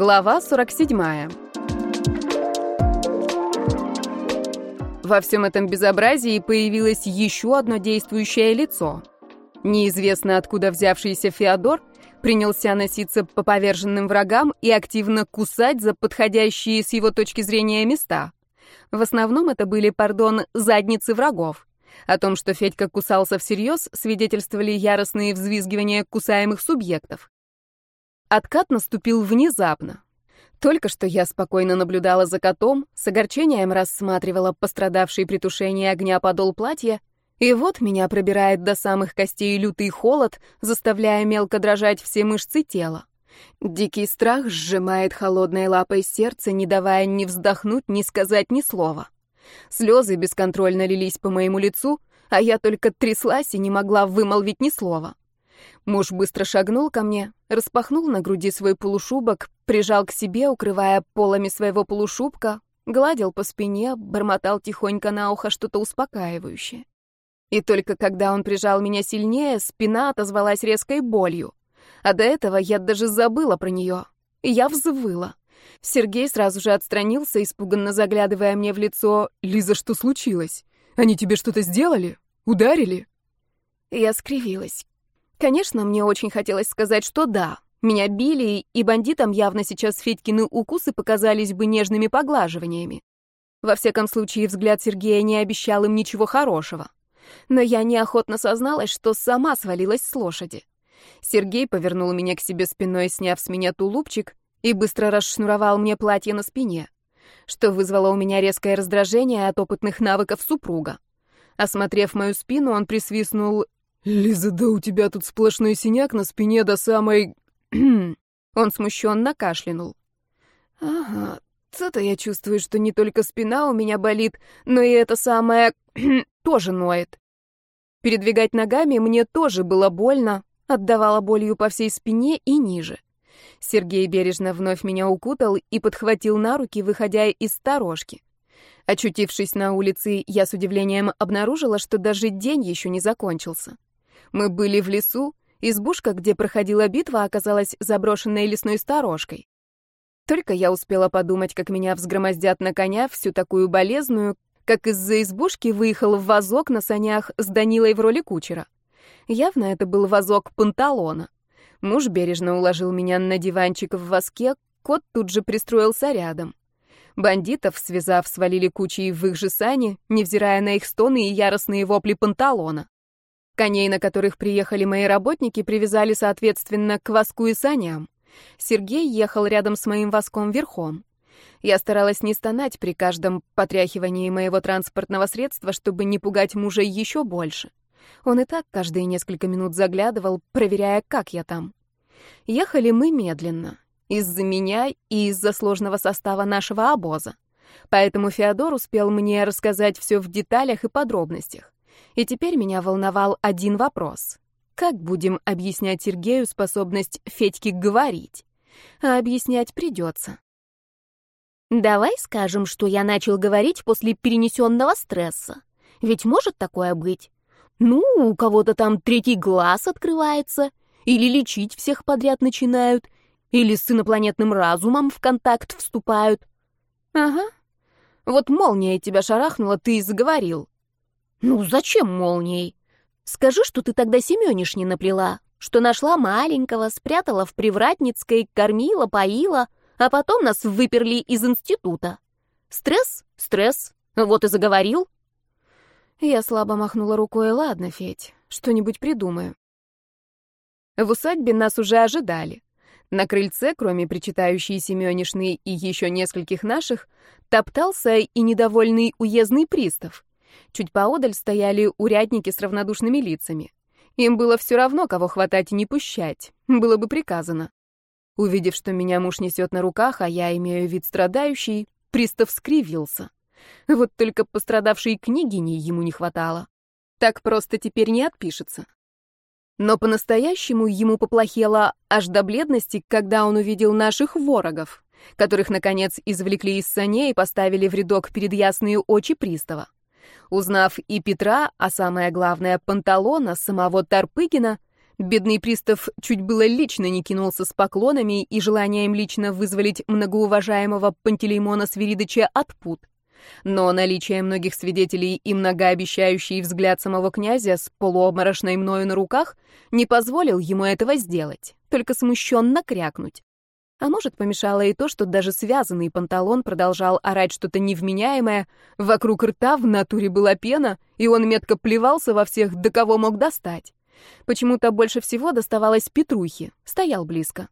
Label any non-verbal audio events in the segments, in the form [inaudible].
Глава 47. Во всем этом безобразии появилось еще одно действующее лицо. Неизвестно откуда взявшийся Феодор принялся носиться по поверженным врагам и активно кусать за подходящие с его точки зрения места. В основном это были, пардон, задницы врагов. О том, что Федька кусался всерьез, свидетельствовали яростные взвизгивания кусаемых субъектов. Откат наступил внезапно. Только что я спокойно наблюдала за котом, с огорчением рассматривала пострадавший при тушении огня подол платья, и вот меня пробирает до самых костей лютый холод, заставляя мелко дрожать все мышцы тела. Дикий страх сжимает холодной лапой сердце, не давая ни вздохнуть, ни сказать ни слова. Слезы бесконтрольно лились по моему лицу, а я только тряслась и не могла вымолвить ни слова. Муж быстро шагнул ко мне, распахнул на груди свой полушубок, прижал к себе, укрывая полами своего полушубка, гладил по спине, бормотал тихонько на ухо что-то успокаивающее. И только когда он прижал меня сильнее, спина отозвалась резкой болью. А до этого я даже забыла про нее. Я взвыла. Сергей сразу же отстранился, испуганно заглядывая мне в лицо. «Лиза, что случилось? Они тебе что-то сделали? Ударили?» Я скривилась. Конечно, мне очень хотелось сказать, что да. Меня били, и бандитам явно сейчас Федькины укусы показались бы нежными поглаживаниями. Во всяком случае, взгляд Сергея не обещал им ничего хорошего. Но я неохотно созналась, что сама свалилась с лошади. Сергей повернул меня к себе спиной, сняв с меня тулупчик, и быстро расшнуровал мне платье на спине, что вызвало у меня резкое раздражение от опытных навыков супруга. Осмотрев мою спину, он присвистнул. «Лиза, да у тебя тут сплошной синяк на спине до самой...» [clears throat] Он смущенно кашлянул. «Ага, то-то я чувствую, что не только спина у меня болит, но и это самое [clears throat] тоже ноет. Передвигать ногами мне тоже было больно, отдавало болью по всей спине и ниже. Сергей бережно вновь меня укутал и подхватил на руки, выходя из сторожки. Очутившись на улице, я с удивлением обнаружила, что даже день еще не закончился. Мы были в лесу, избушка, где проходила битва, оказалась заброшенной лесной сторожкой. Только я успела подумать, как меня взгромоздят на коня, всю такую болезную, как из-за избушки выехал в вазок на санях с Данилой в роли кучера. Явно это был вазок панталона. Муж бережно уложил меня на диванчик в воске, кот тут же пристроился рядом. Бандитов, связав, свалили кучей в их же сани, невзирая на их стоны и яростные вопли панталона. Коней, на которых приехали мои работники, привязали, соответственно, к воску и саням. Сергей ехал рядом с моим воском верхом. Я старалась не стонать при каждом потряхивании моего транспортного средства, чтобы не пугать мужа еще больше. Он и так каждые несколько минут заглядывал, проверяя, как я там. Ехали мы медленно, из-за меня и из-за сложного состава нашего обоза. Поэтому Феодор успел мне рассказать все в деталях и подробностях. И теперь меня волновал один вопрос. Как будем объяснять Сергею способность Федьки говорить? А объяснять придется. Давай скажем, что я начал говорить после перенесенного стресса. Ведь может такое быть? Ну, у кого-то там третий глаз открывается, или лечить всех подряд начинают, или с инопланетным разумом в контакт вступают. Ага. Вот молния тебя шарахнула, ты и заговорил. Ну, зачем молнией? Скажи, что ты тогда Семёнишни наплела, что нашла маленького, спрятала в Привратницкой, кормила, поила, а потом нас выперли из института. Стресс? Стресс. Вот и заговорил. Я слабо махнула рукой. «Ладно, Федь, что-нибудь придумаю». В усадьбе нас уже ожидали. На крыльце, кроме причитающей Семёнишны и еще нескольких наших, топтался и недовольный уездный пристав. Чуть поодаль стояли урядники с равнодушными лицами. Им было все равно, кого хватать и не пущать. Было бы приказано. Увидев, что меня муж несет на руках, а я имею вид страдающий, пристав скривился. Вот только пострадавшей княгини ему не хватало. Так просто теперь не отпишется. Но по-настоящему ему поплохело аж до бледности, когда он увидел наших ворогов, которых, наконец, извлекли из саней и поставили в рядок перед ясные очи пристава. Узнав и Петра, а самое главное, Панталона, самого Тарпыгина, Бедный пристав чуть было лично не кинулся с поклонами и желанием лично вызволить многоуважаемого Пантелеймона Свиридыча от пут. Но наличие многих свидетелей и многообещающий взгляд самого князя с полуобморошной мною на руках не позволил ему этого сделать, только смущенно крякнуть. А может, помешало и то, что даже связанный панталон продолжал орать что-то невменяемое, вокруг рта в натуре была пена, и он метко плевался во всех, до кого мог достать. Почему-то больше всего доставалось Петрухе, стоял близко.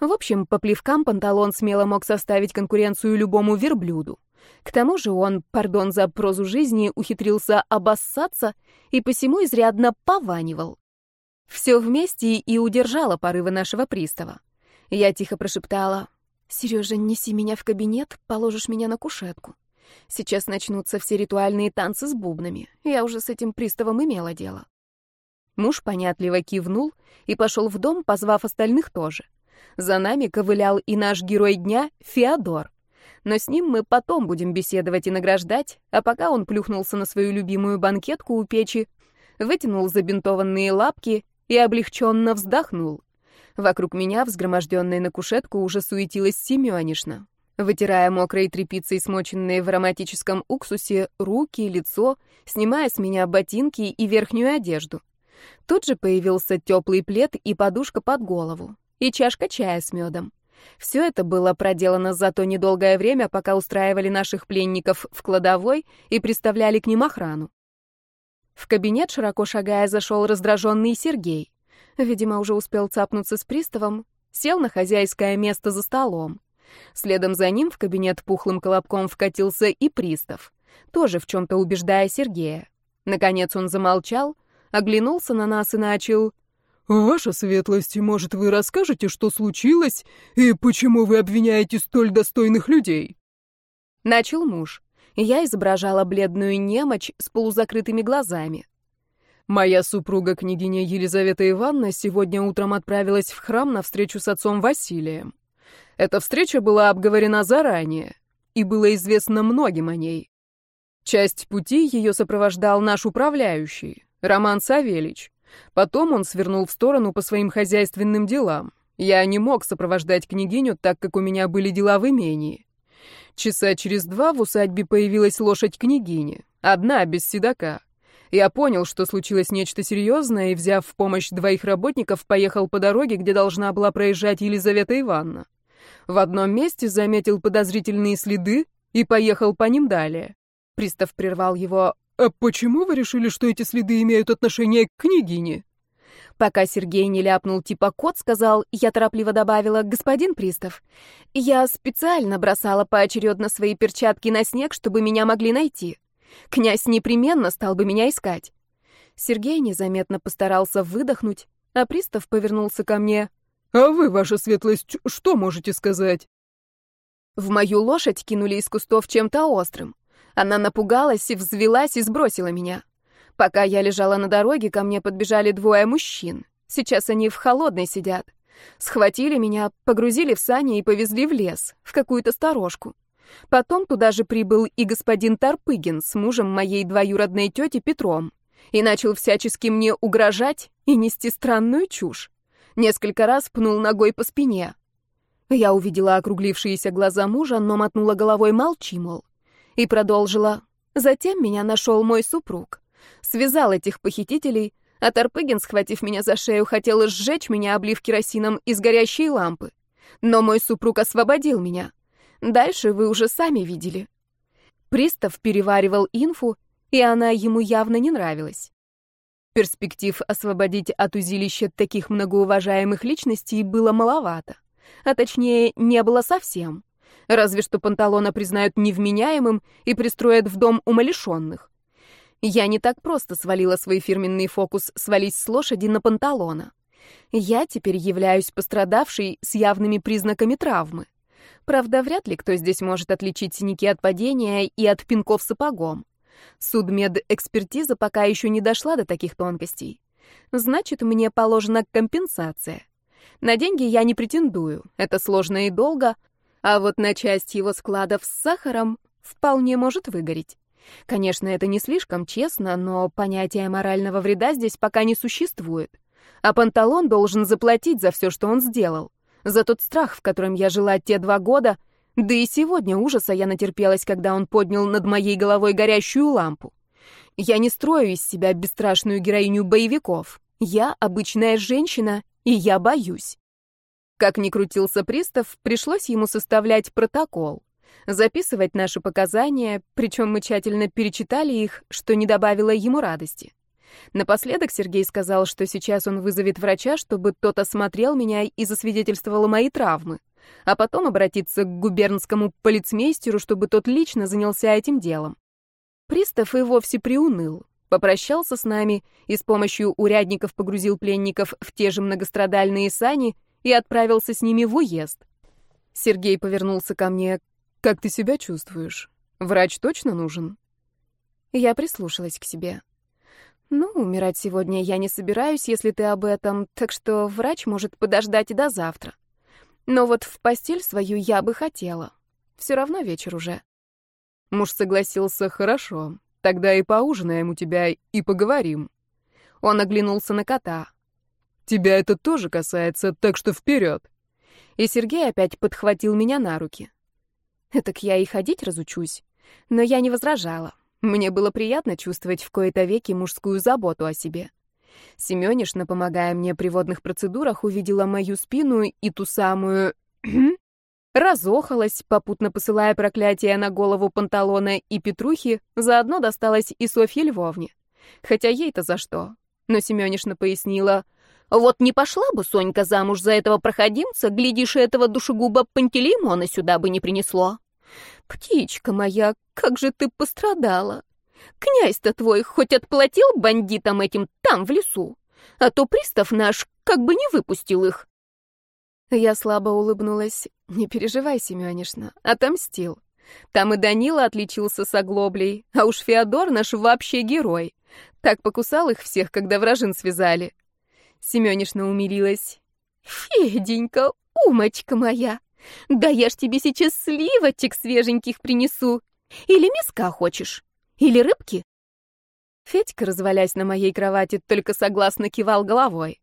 В общем, по плевкам панталон смело мог составить конкуренцию любому верблюду. К тому же он, пардон за прозу жизни, ухитрился обоссаться и посему изрядно пованивал. Все вместе и удержало порывы нашего пристава. Я тихо прошептала, «Сережа, неси меня в кабинет, положишь меня на кушетку. Сейчас начнутся все ритуальные танцы с бубнами. Я уже с этим приставом имела дело». Муж понятливо кивнул и пошел в дом, позвав остальных тоже. За нами ковылял и наш герой дня Феодор. Но с ним мы потом будем беседовать и награждать, а пока он плюхнулся на свою любимую банкетку у печи, вытянул забинтованные лапки и облегченно вздохнул. Вокруг меня, взгроможденная на кушетку, уже суетилась Семёнишна. Вытирая мокрой тряпицей, смоченные в ароматическом уксусе, руки, лицо, снимая с меня ботинки и верхнюю одежду. Тут же появился теплый плед и подушка под голову, и чашка чая с медом. Все это было проделано за то недолгое время, пока устраивали наших пленников в кладовой и приставляли к ним охрану. В кабинет, широко шагая, зашел раздраженный Сергей. Видимо, уже успел цапнуться с приставом, сел на хозяйское место за столом. Следом за ним в кабинет пухлым колобком вкатился и пристав, тоже в чем-то убеждая Сергея. Наконец он замолчал, оглянулся на нас и начал... «Ваша светлость, может, вы расскажете, что случилось и почему вы обвиняете столь достойных людей?» Начал муж. Я изображала бледную немочь с полузакрытыми глазами. Моя супруга, княгиня Елизавета Ивановна, сегодня утром отправилась в храм на встречу с отцом Василием. Эта встреча была обговорена заранее, и было известно многим о ней. Часть пути ее сопровождал наш управляющий, Роман Савельич. Потом он свернул в сторону по своим хозяйственным делам. Я не мог сопровождать княгиню, так как у меня были дела в имении. Часа через два в усадьбе появилась лошадь княгини, одна, без седока. Я понял, что случилось нечто серьезное, и, взяв в помощь двоих работников, поехал по дороге, где должна была проезжать Елизавета Ивановна. В одном месте заметил подозрительные следы и поехал по ним далее. Пристав прервал его. «А почему вы решили, что эти следы имеют отношение к княгине?» Пока Сергей не ляпнул типа кот, сказал, я торопливо добавила, господин Пристав, я специально бросала поочередно свои перчатки на снег, чтобы меня могли найти. Князь непременно стал бы меня искать. Сергей незаметно постарался выдохнуть, а Пристав повернулся ко мне. «А вы, ваша светлость, что можете сказать?» В мою лошадь кинули из кустов чем-то острым. Она напугалась и взвелась и сбросила меня. Пока я лежала на дороге, ко мне подбежали двое мужчин. Сейчас они в холодной сидят. Схватили меня, погрузили в сани и повезли в лес, в какую-то сторожку. Потом туда же прибыл и господин Тарпыгин с мужем моей двоюродной тети Петром и начал всячески мне угрожать и нести странную чушь. Несколько раз пнул ногой по спине. Я увидела округлившиеся глаза мужа, но мотнула головой молчи, мол. И продолжила. Затем меня нашел мой супруг. Связал этих похитителей, а Тарпыгин, схватив меня за шею, хотел сжечь меня, облив керосином из горящей лампы. Но мой супруг освободил меня. Дальше вы уже сами видели. Пристав переваривал инфу, и она ему явно не нравилась. Перспектив освободить от узилища таких многоуважаемых личностей было маловато. А точнее, не было совсем. Разве что Панталона признают невменяемым и пристроят в дом умалишенных. Я не так просто свалила свой фирменный фокус «свались с лошади» на Панталона. Я теперь являюсь пострадавшей с явными признаками травмы. Правда, вряд ли кто здесь может отличить синяки от падения и от пинков сапогом. Судмедэкспертиза пока еще не дошла до таких тонкостей. Значит, мне положена компенсация. На деньги я не претендую, это сложно и долго, а вот на часть его складов с сахаром вполне может выгореть. Конечно, это не слишком честно, но понятия морального вреда здесь пока не существует. А Панталон должен заплатить за все, что он сделал. За тот страх, в котором я жила те два года, да и сегодня ужаса я натерпелась, когда он поднял над моей головой горящую лампу. Я не строю из себя бесстрашную героиню боевиков. Я обычная женщина, и я боюсь. Как ни крутился пристав, пришлось ему составлять протокол, записывать наши показания, причем мы тщательно перечитали их, что не добавило ему радости. Напоследок Сергей сказал, что сейчас он вызовет врача, чтобы тот осмотрел меня и засвидетельствовал мои травмы, а потом обратиться к губернскому полицмейстеру, чтобы тот лично занялся этим делом. Пристав и вовсе приуныл, попрощался с нами и с помощью урядников погрузил пленников в те же многострадальные сани и отправился с ними в уезд. Сергей повернулся ко мне. «Как ты себя чувствуешь? Врач точно нужен?» Я прислушалась к себе. «Ну, умирать сегодня я не собираюсь, если ты об этом, так что врач может подождать и до завтра. Но вот в постель свою я бы хотела. Все равно вечер уже». Муж согласился, «Хорошо, тогда и поужинаем у тебя и поговорим». Он оглянулся на кота. «Тебя это тоже касается, так что вперед!» И Сергей опять подхватил меня на руки. Так я и ходить разучусь. Но я не возражала. Мне было приятно чувствовать в кои-то веки мужскую заботу о себе. Семёнишна, помогая мне при водных процедурах, увидела мою спину и ту самую... [clears throat] разохалась, попутно посылая проклятие на голову Панталона и Петрухи, заодно досталась и Софье Львовне. Хотя ей-то за что? Но Семёнишна пояснила, «Вот не пошла бы Сонька замуж за этого проходимца, глядишь, этого душегуба Пантелеймона сюда бы не принесло». «Птичка моя, как же ты пострадала! Князь-то твой хоть отплатил бандитам этим там, в лесу, а то пристав наш как бы не выпустил их». Я слабо улыбнулась. «Не переживай, Семёнишна, отомстил. Там и Данила отличился с оглоблей, а уж Феодор наш вообще герой. Так покусал их всех, когда вражин связали». Семёнишна умилилась. «Феденька, умочка моя!» Да я ж тебе сейчас сливочек свеженьких принесу. Или миска хочешь? Или рыбки?» Федька, развалясь на моей кровати, только согласно кивал головой.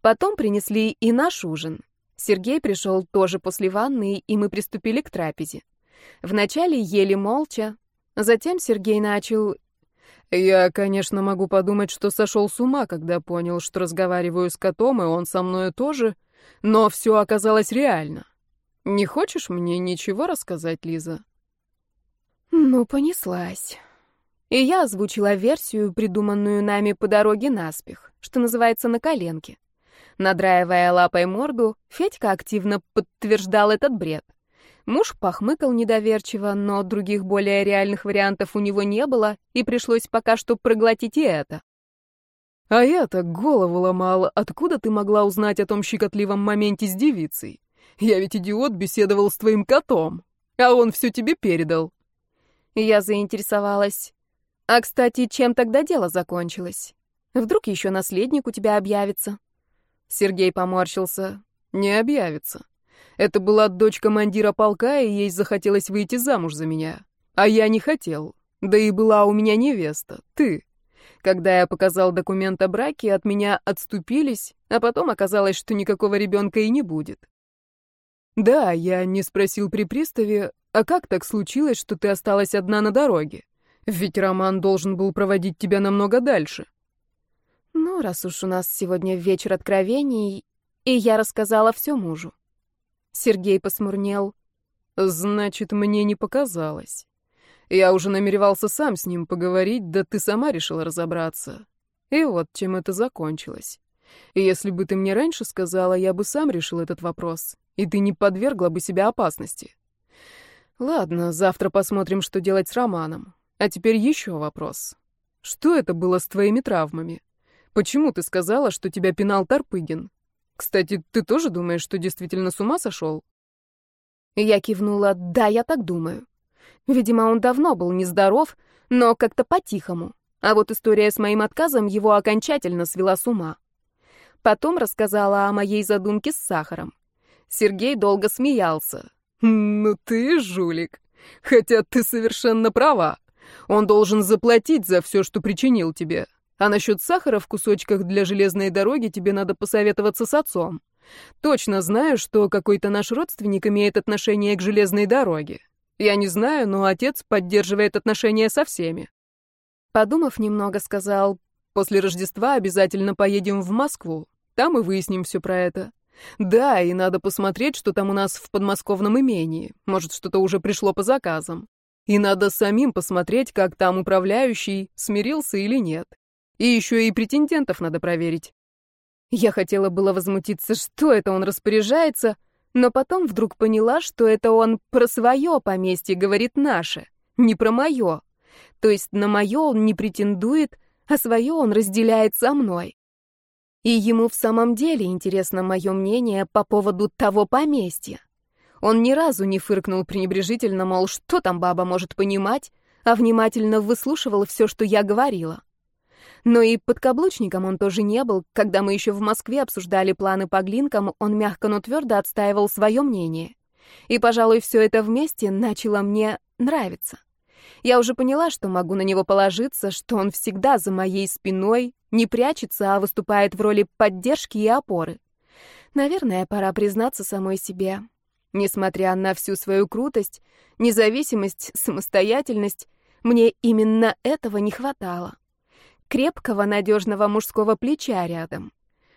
Потом принесли и наш ужин. Сергей пришел тоже после ванны, и мы приступили к трапезе. Вначале ели молча, затем Сергей начал... «Я, конечно, могу подумать, что сошел с ума, когда понял, что разговариваю с котом, и он со мной тоже, но все оказалось реально. Не хочешь мне ничего рассказать, Лиза? Ну, понеслась. И я озвучила версию, придуманную нами по дороге наспех, что называется на коленке. Надраивая лапой морду, Федька активно подтверждал этот бред. Муж похмыкал недоверчиво, но других более реальных вариантов у него не было, и пришлось пока что проглотить и это. «А я-то голову ломала, откуда ты могла узнать о том щекотливом моменте с девицей?» Я ведь идиот беседовал с твоим котом, а он все тебе передал. Я заинтересовалась. А, кстати, чем тогда дело закончилось? Вдруг еще наследник у тебя объявится? Сергей поморщился. Не объявится. Это была дочь командира полка, и ей захотелось выйти замуж за меня. А я не хотел. Да и была у меня невеста, ты. Когда я показал документ о браке, от меня отступились, а потом оказалось, что никакого ребенка и не будет. «Да, я не спросил при приставе, а как так случилось, что ты осталась одна на дороге? Ведь Роман должен был проводить тебя намного дальше». «Ну, раз уж у нас сегодня вечер откровений, и я рассказала все мужу». Сергей посмурнел. «Значит, мне не показалось. Я уже намеревался сам с ним поговорить, да ты сама решила разобраться. И вот чем это закончилось. И если бы ты мне раньше сказала, я бы сам решил этот вопрос и ты не подвергла бы себя опасности. Ладно, завтра посмотрим, что делать с Романом. А теперь еще вопрос. Что это было с твоими травмами? Почему ты сказала, что тебя пинал Тарпыгин? Кстати, ты тоже думаешь, что действительно с ума сошел? Я кивнула, да, я так думаю. Видимо, он давно был нездоров, но как-то по-тихому. А вот история с моим отказом его окончательно свела с ума. Потом рассказала о моей задумке с сахаром. Сергей долго смеялся. «Ну ты жулик. Хотя ты совершенно права. Он должен заплатить за все, что причинил тебе. А насчет сахара в кусочках для железной дороги тебе надо посоветоваться с отцом. Точно знаю, что какой-то наш родственник имеет отношение к железной дороге. Я не знаю, но отец поддерживает отношения со всеми. Подумав немного, сказал, после Рождества обязательно поедем в Москву. Там и выясним все про это. Да, и надо посмотреть, что там у нас в подмосковном имении. Может, что-то уже пришло по заказам. И надо самим посмотреть, как там управляющий, смирился или нет. И еще и претендентов надо проверить. Я хотела было возмутиться, что это он распоряжается, но потом вдруг поняла, что это он про свое поместье говорит наше, не про мое. То есть на мое он не претендует, а свое он разделяет со мной. И ему в самом деле интересно мое мнение по поводу того поместья. Он ни разу не фыркнул пренебрежительно, мол, что там баба может понимать, а внимательно выслушивал все, что я говорила. Но и подкаблучником он тоже не был. Когда мы еще в Москве обсуждали планы по глинкам, он мягко, но твердо отстаивал свое мнение. И, пожалуй, все это вместе начало мне нравиться. Я уже поняла, что могу на него положиться, что он всегда за моей спиной, не прячется, а выступает в роли поддержки и опоры. Наверное, пора признаться самой себе. Несмотря на всю свою крутость, независимость, самостоятельность, мне именно этого не хватало крепкого, надежного мужского плеча рядом.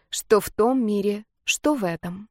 Что в том мире, что в этом.